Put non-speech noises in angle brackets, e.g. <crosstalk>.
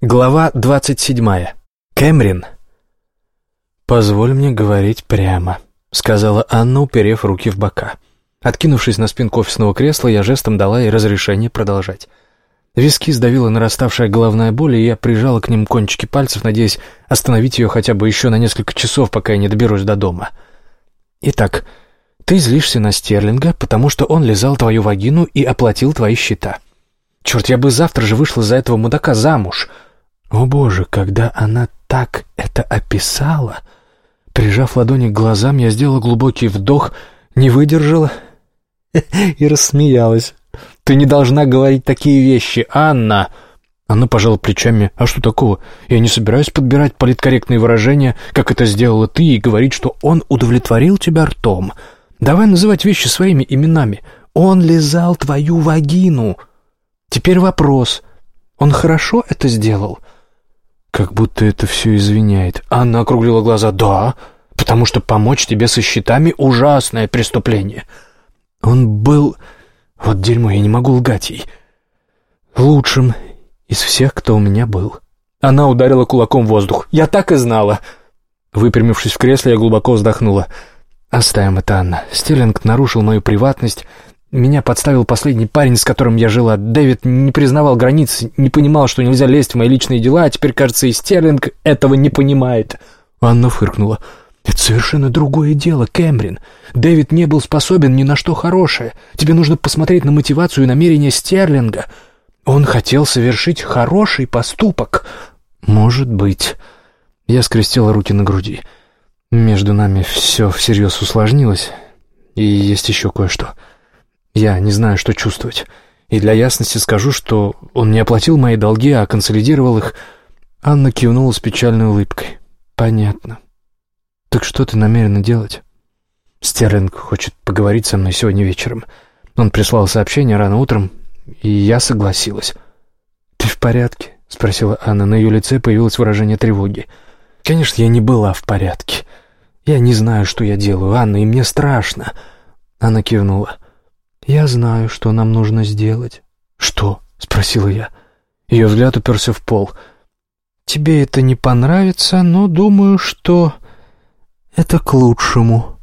Глава двадцать седьмая. Кэмрин. «Позволь мне говорить прямо», — сказала Анна, уперев руки в бока. Откинувшись на спинку офисного кресла, я жестом дала ей разрешение продолжать. Виски сдавила нараставшая головная боль, и я прижала к ним кончики пальцев, надеясь остановить ее хотя бы еще на несколько часов, пока я не доберусь до дома. «Итак, ты злишься на Стерлинга, потому что он лизал твою вагину и оплатил твои счета. Черт, я бы завтра же вышла за этого мудака замуж!» О боже, когда она так это описала... Прижав ладони к глазам, я сделала глубокий вдох, не выдержала <laughs> и рассмеялась. «Ты не должна говорить такие вещи, Анна!» Она пожала плечами. «А что такого? Я не собираюсь подбирать политкорректные выражения, как это сделала ты, и говорить, что он удовлетворил тебя ртом. Давай называть вещи своими именами. Он лизал твою вагину. Теперь вопрос. Он хорошо это сделал?» Как будто это все извиняет. Анна округлила глаза. «Да, потому что помочь тебе со счетами — ужасное преступление. Он был... Вот дерьмо, я не могу лгать ей. Лучшим из всех, кто у меня был». Она ударила кулаком в воздух. «Я так и знала!» Выпрямившись в кресле, я глубоко вздохнула. «Оставим это, Анна. Стерлинг нарушил мою приватность, меня подставил последний парень, с которым я жила. Дэвид не признавал границ, не понимал, что нельзя лезть в мои личные дела, а теперь, кажется, и Стерлинг этого не понимает. Анна фыркнула. «Это совершенно другое дело, Кэмрин. Дэвид не был способен ни на что хорошее. Тебе нужно посмотреть на мотивацию и намерения Стерлинга. Он хотел совершить хороший поступок». «Может быть». Я скрестила руки на груди. Между нами все всерьез усложнилось. И есть еще кое-что. Я не знаю, что чувствовать. И для ясности скажу, что он не оплатил мои долги, а консолидировал их. Анна кивнула с печальной улыбкой. Понятно. Так что ты намерена делать? Стерлинг хочет поговорить со мной сегодня вечером. Он прислал сообщение рано утром, и я согласилась. «Ты в порядке?» — спросила Анна. На ее лице появилось выражение тревоги. «Конечно, я не была в порядке. Я не знаю, что я делаю, Анна, и мне страшно». Анна кивнула. «Я знаю, что нам нужно сделать». «Что?» — спросила я. Ее взгляд уперся в пол. «Тебе это не понравится, но думаю, что это к лучшему».